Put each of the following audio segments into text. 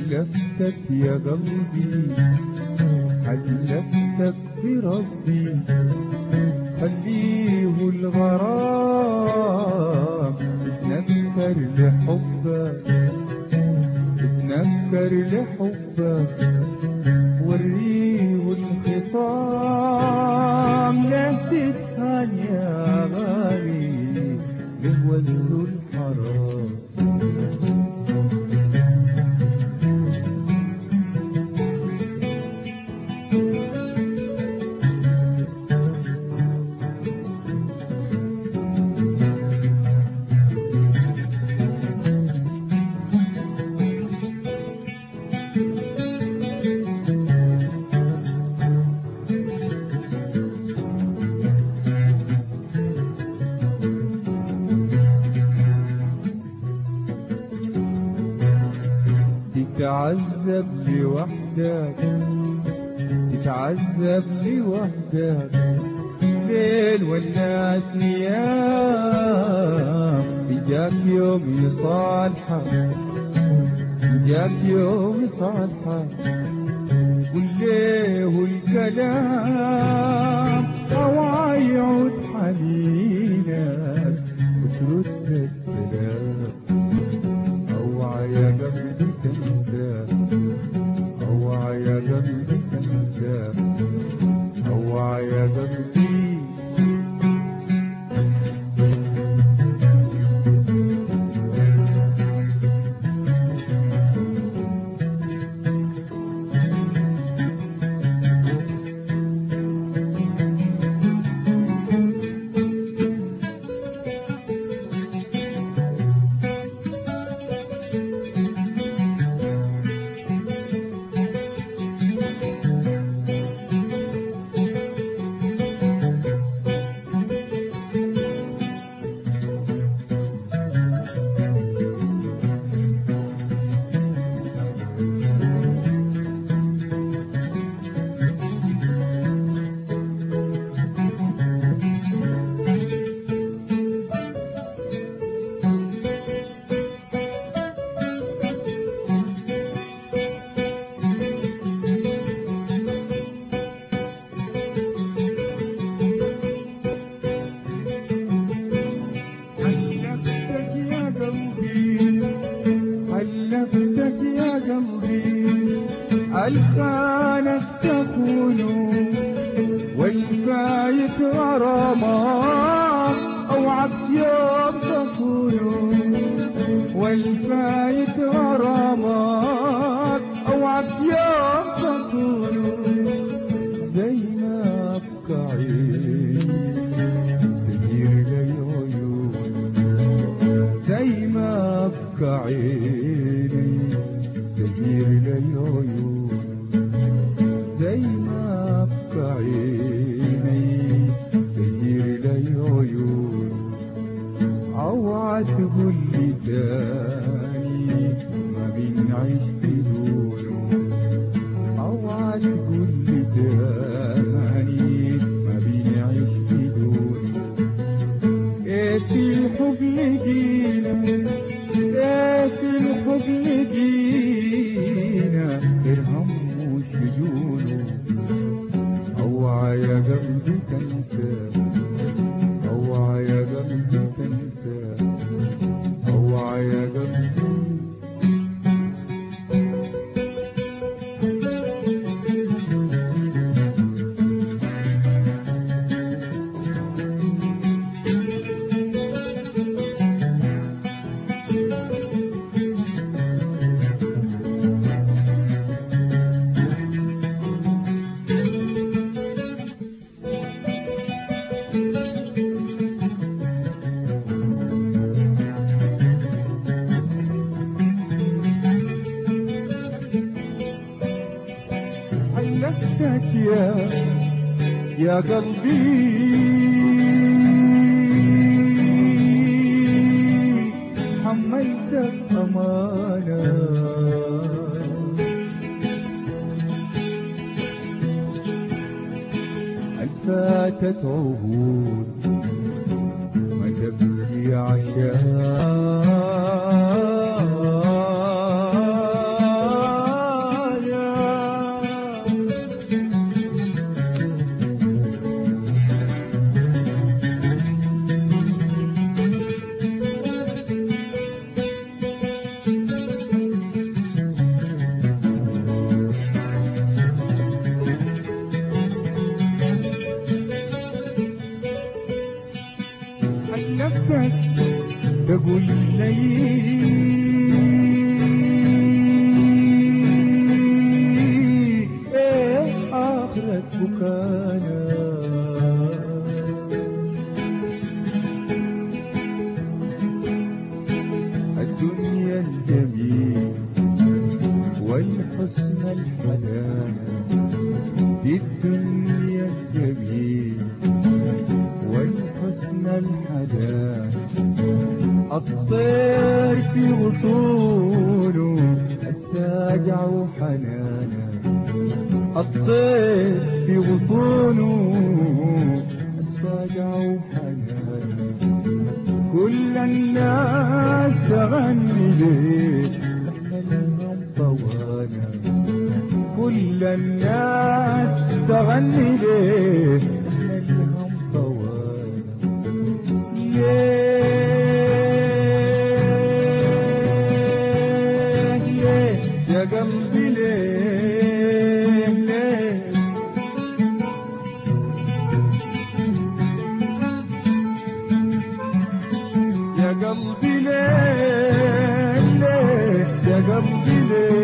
حلفتك يا قلبي حلفتك بربي خليه الغرام. اتنكر لحبك اتنكر لحبك وريه الخصام. لا تتهان يا غالي. لهوز الحرام تتعذب لوحدك تتعذب لوحدك. ليل والناس نيام جاك يوم يصالحك جاك يوم يصالحك والليه الكلام هوا يعود حنينك وترد السلام. اوعى يا والفايت غرامك اوعك يوم تصون زي ما سير لي عيوني زي ما ابقى Be. حلفتك يا يا قلبي. حملتك أمانة الفاتت عهود ما تبكي عشان حبك بقول لي إيه اخرك بكانك في وصوله الساجع وحنانه الطير في غصونه الساجع وحنانه كل الناس تغني طوانا كل الناس تغني ليه قلبي ليه يا قلبي ليه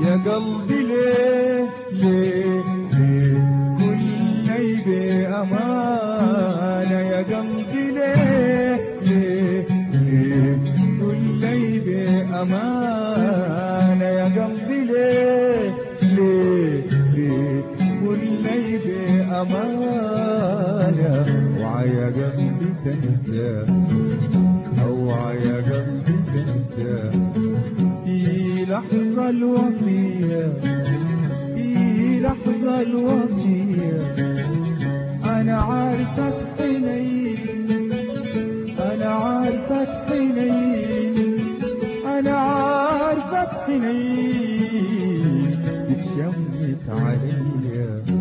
يا قلبي ليه ليه بأمانة يا قلبي ليه ليه ليه كل بأمانة وعيا قلبي تنسى اوعى يا قلبي تنسى في لحظة الوصية here.